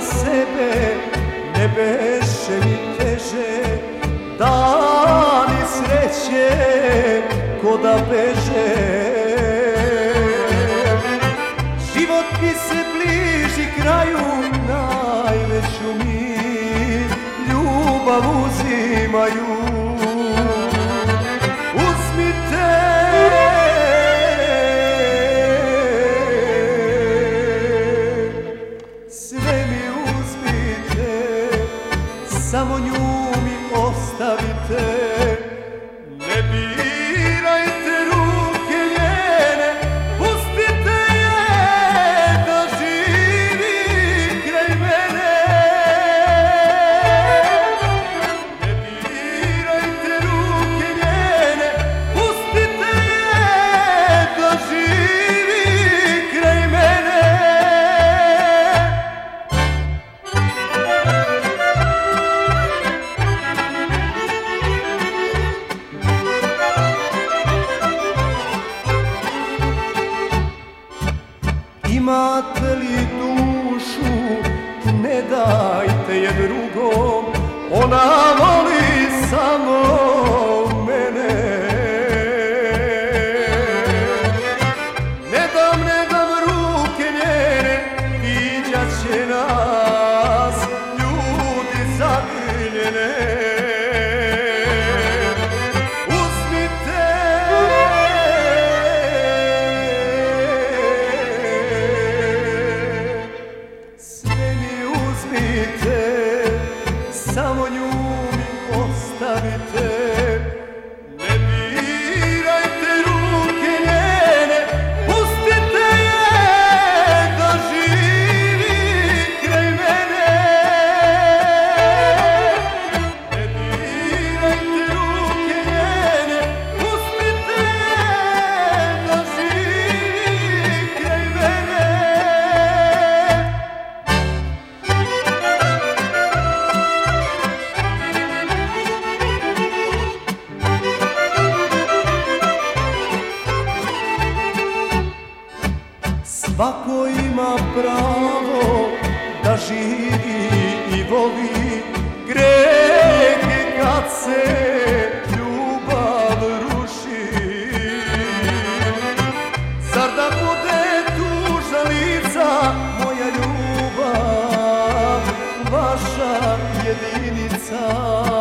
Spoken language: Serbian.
sebe ne beše mi teže. Dani sreće ko da beže. Život mi se bliži kraju najveću mi ljubav uzimaju. Sve mi Samo nju mi ostavite ostavite. Svako ima pravo da živi i voli Greh je kad se ljubav ruši. Zar da bude tužna lica moja ljubav Vaša jedinica